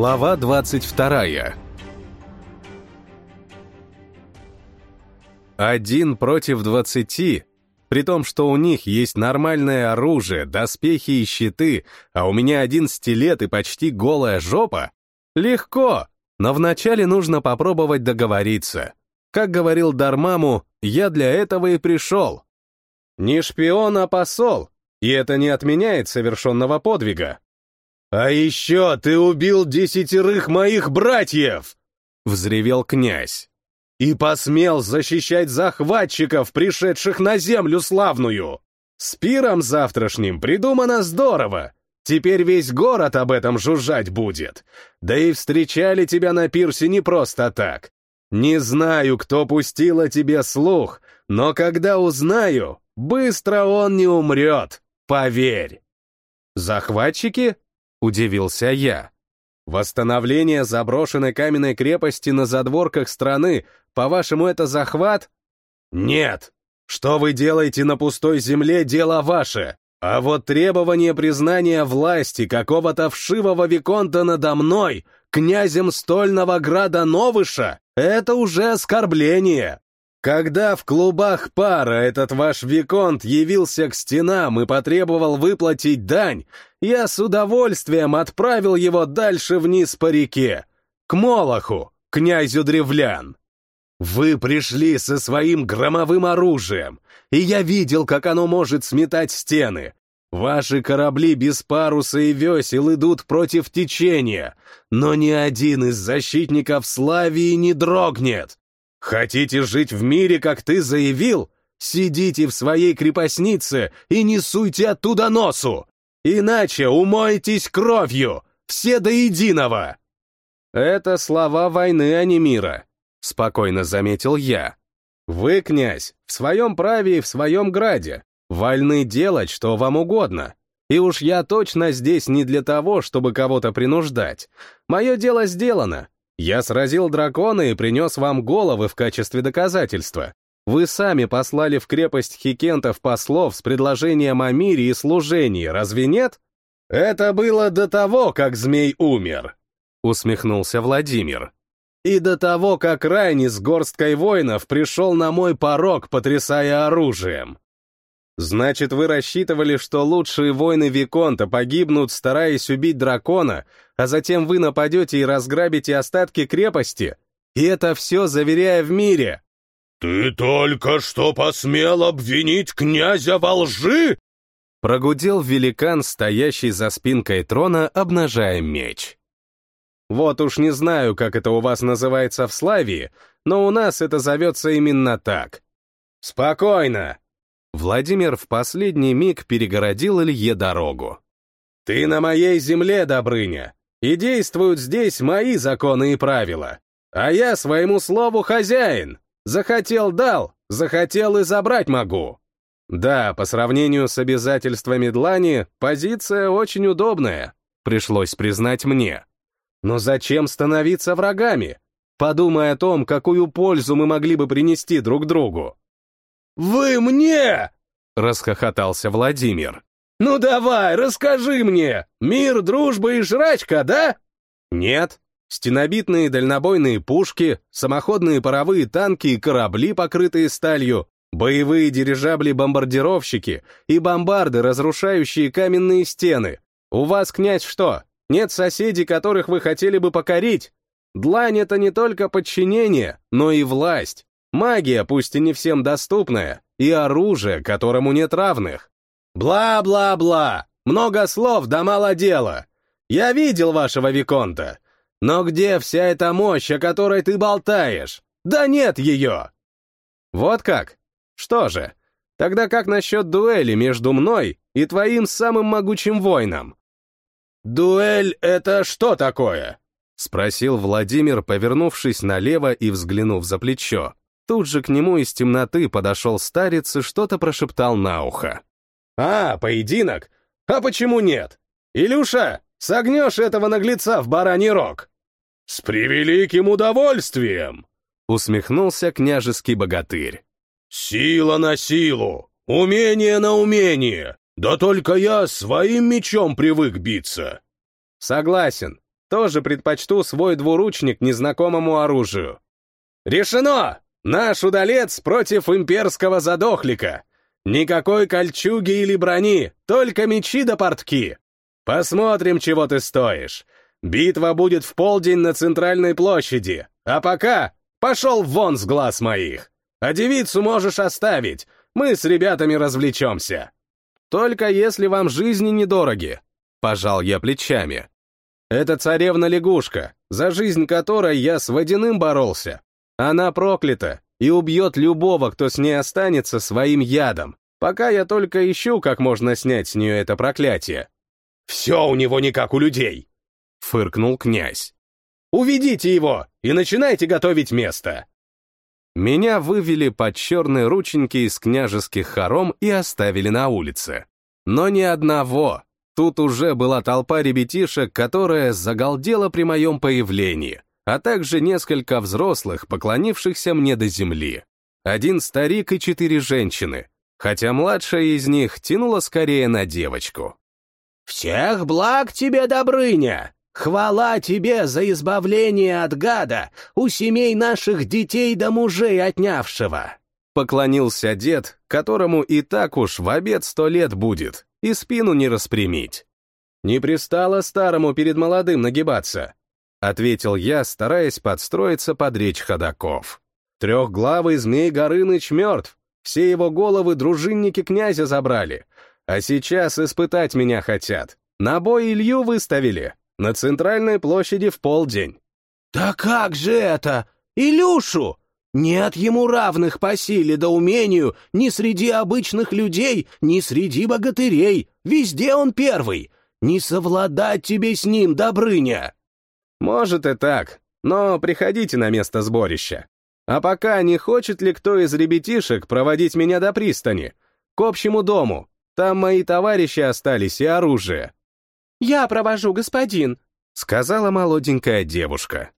Глава 22 Один против двадцати, при том, что у них есть нормальное оружие, доспехи и щиты, а у меня один стилет и почти голая жопа? Легко, но вначале нужно попробовать договориться. Как говорил Дармаму, я для этого и пришел. Не шпион, а посол, и это не отменяет совершенного подвига. «А еще ты убил десятерых моих братьев!» — взревел князь и посмел защищать захватчиков, пришедших на землю славную. С пиром завтрашним придумано здорово. Теперь весь город об этом жужжать будет. Да и встречали тебя на пирсе не просто так. Не знаю, кто пустил о тебе слух, но когда узнаю, быстро он не умрет, поверь. Захватчики? Удивился я. Восстановление заброшенной каменной крепости на задворках страны, по-вашему, это захват? Нет. Что вы делаете на пустой земле, дело ваше. А вот требование признания власти какого-то вшивого виконта надо мной, князем стольного града Новыша, это уже оскорбление. Когда в клубах пара этот ваш Виконт явился к стенам и потребовал выплатить дань, я с удовольствием отправил его дальше вниз по реке, к Молоху, князю древлян. Вы пришли со своим громовым оружием, и я видел, как оно может сметать стены. Ваши корабли без паруса и весел идут против течения, но ни один из защитников Славии не дрогнет. Хотите жить в мире, как ты заявил? Сидите в своей крепостнице и не суйте оттуда носу! Иначе умойтесь кровью, все до единого!» «Это слова войны, а не мира», — спокойно заметил я. «Вы, князь, в своем праве и в своем граде, вольны делать, что вам угодно. И уж я точно здесь не для того, чтобы кого-то принуждать. Мое дело сделано, я сразил дракона и принес вам головы в качестве доказательства. Вы сами послали в крепость хикентов послов с предложением о мире и служении, разве нет? Это было до того, как змей умер, усмехнулся Владимир. И до того, как Райни с горсткой воинов пришел на мой порог, потрясая оружием. Значит, вы рассчитывали, что лучшие воины Виконта погибнут, стараясь убить дракона, а затем вы нападете и разграбите остатки крепости? И это все заверяя в мире. «Ты только что посмел обвинить князя во лжи?» Прогудел великан, стоящий за спинкой трона, обнажая меч. Вот уж не знаю, как это у вас называется в Славии, но у нас это зовется именно так. Спокойно, Владимир в последний миг перегородил Илье дорогу. «Ты на моей земле, Добрыня, и действуют здесь мои законы и правила. А я своему слову хозяин. Захотел — дал, захотел и забрать могу». Да, по сравнению с обязательствами Длани, позиция очень удобная, пришлось признать мне. Но зачем становиться врагами? Подумай о том, какую пользу мы могли бы принести друг другу. «Вы мне!» — расхохотался Владимир. «Ну давай, расскажи мне! Мир, дружба и жрачка, да?» «Нет. Стенобитные дальнобойные пушки, самоходные паровые танки и корабли, покрытые сталью, боевые дирижабли-бомбардировщики и бомбарды, разрушающие каменные стены. У вас, князь, что, нет соседей, которых вы хотели бы покорить? Длань — это не только подчинение, но и власть. Магия, пусть и не всем доступная, и оружие, которому нет равных. Бла-бла-бла, много слов да мало дела. Я видел вашего Виконта. Но где вся эта мощь, о которой ты болтаешь? Да нет ее! Вот как? Что же, тогда как насчет дуэли между мной и твоим самым могучим воином? «Дуэль — это что такое?» — спросил Владимир, повернувшись налево и взглянув за плечо. Тут же к нему из темноты подошел старец и что-то прошептал на ухо. «А, поединок? А почему нет? Илюша, согнешь этого наглеца в бараний рог!» «С превеликим удовольствием!» — усмехнулся княжеский богатырь. «Сила на силу, умение на умение, да только я своим мечом привык биться!» «Согласен. тоже предпочту свой двуручник незнакомому оружию. Решено! Наш удалец против имперского задохлика. Никакой кольчуги или брони, только мечи да портки. Посмотрим, чего ты стоишь. Битва будет в полдень на центральной площади. А пока пошел вон с глаз моих. А девицу можешь оставить. Мы с ребятами развлечемся. Только если вам жизни недороги. Пожал я плечами. Это царевна-лягушка, за жизнь которой я с водяным боролся. Она проклята и убьет любого, кто с ней останется своим ядом, пока я только ищу, как можно снять с нее это проклятие. «Все у него не как у людей!» — фыркнул князь. «Уведите его и начинайте готовить место!» Меня вывели под черные рученьки из княжеских хором и оставили на улице. Но ни одного. Тут уже была толпа ребятишек, которая загалдела при моем появлении а также несколько взрослых, поклонившихся мне до земли. Один старик и четыре женщины, хотя младшая из них тянула скорее на девочку. «Всех благ тебе, Добрыня! Хвала тебе за избавление от гада у семей наших детей да мужей отнявшего!» Поклонился дед, которому и так уж в обед сто лет будет, и спину не распрямить. Не пристало старому перед молодым нагибаться, — ответил я, стараясь подстроиться под речь ходаков. «Трехглавый змей Горыныч мертв, все его головы дружинники князя забрали, а сейчас испытать меня хотят. На бой Илью выставили, на центральной площади в полдень». «Да как же это? Илюшу! Нет ему равных по силе да умению ни среди обычных людей, ни среди богатырей, везде он первый. Не совладать тебе с ним, Добрыня!» Может и так, но приходите на место сборища. А пока не хочет ли кто из ребятишек проводить меня до пристани? К общему дому. Там мои товарищи остались и оружие. «Я провожу, господин», — сказала молоденькая девушка.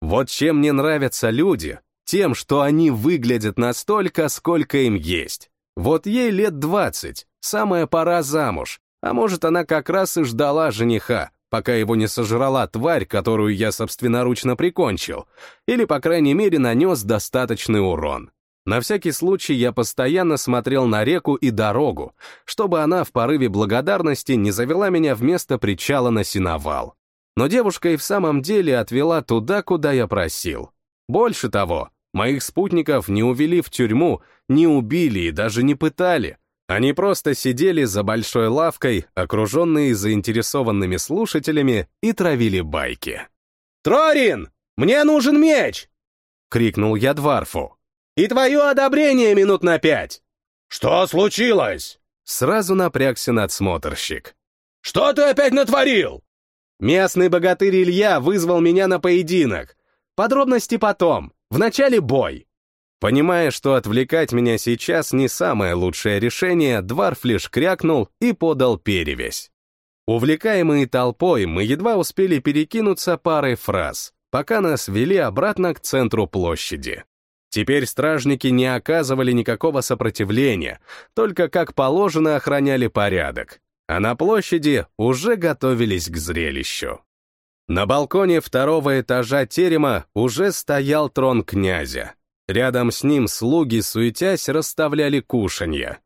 Вот чем мне нравятся люди, тем, что они выглядят настолько, сколько им есть. Вот ей лет двадцать, самая пора замуж, а может, она как раз и ждала жениха, пока его не сожрала тварь, которую я собственноручно прикончил, или, по крайней мере, нанес достаточный урон. На всякий случай я постоянно смотрел на реку и дорогу, чтобы она в порыве благодарности не завела меня вместо причала на синовал. Но девушка и в самом деле отвела туда, куда я просил. Больше того, моих спутников не увели в тюрьму, не убили и даже не пытали, они просто сидели за большой лавкой, окруженные заинтересованными слушателями, и травили байки. «Трорин, мне нужен меч!» — крикнул я Дварфу. «И твое одобрение минут на пять!» «Что случилось?» Сразу напрягся надсмотрщик. «Что ты опять натворил?» Местный богатырь Илья вызвал меня на поединок. Подробности потом, в начале бой. Понимая, что отвлекать меня сейчас не самое лучшее решение, Дварф лишь крякнул и подал перевесь. Увлекаемые толпой, мы едва успели перекинуться парой фраз, пока нас вели обратно к центру площади. Теперь стражники не оказывали никакого сопротивления, только как положено охраняли порядок, а на площади уже готовились к зрелищу. На балконе второго этажа терема уже стоял трон князя, Рядом с ним слуги, суетясь, расставляли кушанья.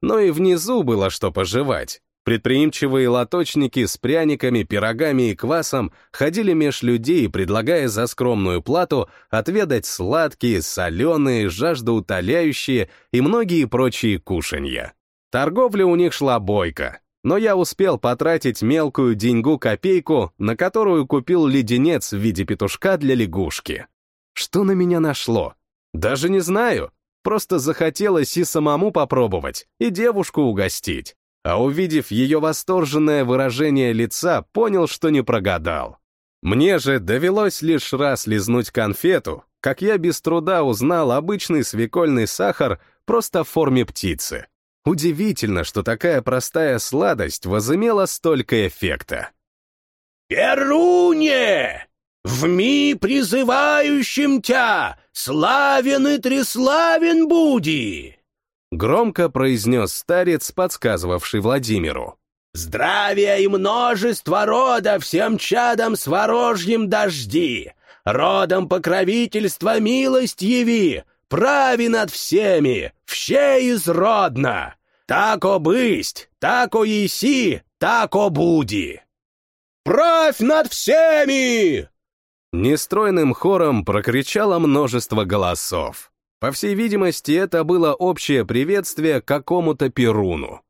Но и внизу было что пожевать. Предприимчивые лоточники с пряниками, пирогами и квасом ходили меж людей, предлагая за скромную плату отведать сладкие, соленые, жаждоутоляющие и многие прочие кушанья. Торговля у них шла бойко, но я успел потратить мелкую деньгу-копейку, на которую купил леденец в виде петушка для лягушки. Что на меня нашло? Даже не знаю. Просто захотелось и самому попробовать, и девушку угостить. А увидев ее восторженное выражение лица, понял, что не прогадал. Мне же довелось лишь раз лизнуть конфету, как я без труда узнал обычный свекольный сахар просто в форме птицы. Удивительно, что такая простая сладость возымела столько эффекта. «Перуне! Вми призывающим тя! «Славен и треславен буди!» Громко произнес старец, подсказывавший Владимиру. Здравия и множество рода всем чадам с дожди! Родом покровительства милость яви! Прави над всеми, все изродно! Тако бысть, тако еси, тако буди!» «Правь над всеми!» Нестройным хором прокричало множество голосов. По всей видимости, это было общее приветствие какому-то перуну.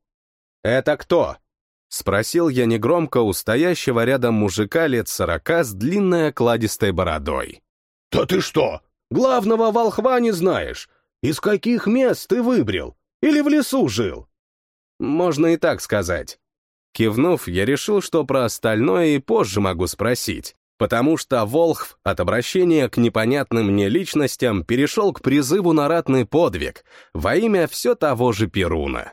«Это кто?» — спросил я негромко у стоящего рядом мужика лет сорока с длинной окладистой бородой. «Да ты что, главного волхва не знаешь? Из каких мест ты выбрел? Или в лесу жил?» «Можно и так сказать». Кивнув, я решил, что про остальное и позже могу спросить, потому что Волхв от обращения к непонятным мне личностям перешел к призыву на ратный подвиг во имя все того же Перуна.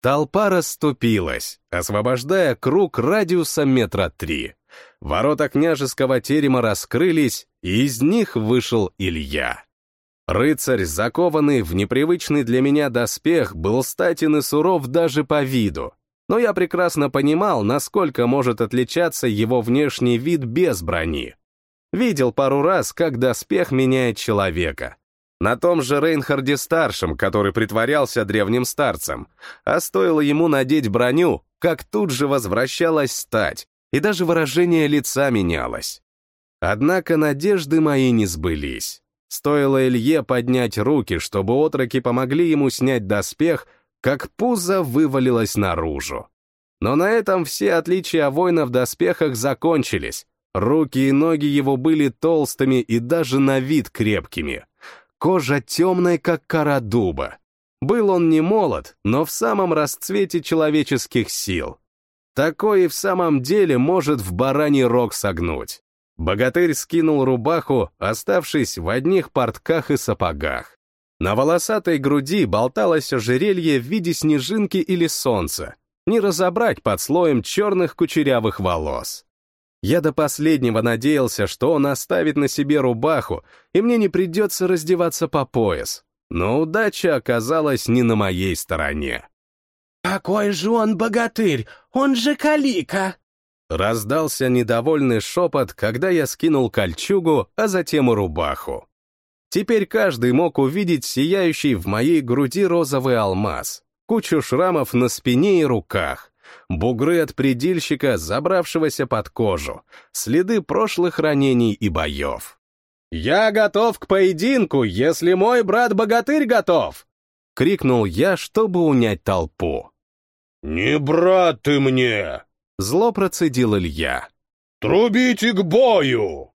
Толпа расступилась, освобождая круг радиусом метра три. Ворота княжеского терема раскрылись, и из них вышел Илья. Рыцарь, закованный в непривычный для меня доспех, был статен и суров даже по виду, но я прекрасно понимал, насколько может отличаться его внешний вид без брони. Видел пару раз, как доспех меняет человека. На том же Рейнхарде-старшем, который притворялся древним старцем, а стоило ему надеть броню, как тут же возвращалась стать, и даже выражение лица менялось. Однако надежды мои не сбылись. Стоило Илье поднять руки, чтобы отроки помогли ему снять доспех, как пузо вывалилось наружу. Но на этом все отличия воина в доспехах закончились. Руки и ноги его были толстыми и даже на вид крепкими. Кожа темная, как кора дуба. Был он не молод, но в самом расцвете человеческих сил. Такой и в самом деле может в бараний рог согнуть. Богатырь скинул рубаху, оставшись в одних портках и сапогах. На волосатой груди болталось ожерелье в виде снежинки или солнца. Не разобрать под слоем черных кучерявых волос. Я до последнего надеялся, что он оставит на себе рубаху, и мне не придется раздеваться по пояс. Но удача оказалась не на моей стороне. «Какой же он богатырь! Он же калика!» Раздался недовольный шепот, когда я скинул кольчугу, а затем и рубаху. Теперь каждый мог увидеть сияющий в моей груди розовый алмаз, кучу шрамов на спине и руках, бугры от предельщика, забравшегося под кожу, следы прошлых ранений и боев. «Я готов к поединку, если мой брат-богатырь готов!» — крикнул я, чтобы унять толпу. «Не брат ты мне!» — зло процедил Илья. «Трубите к бою!»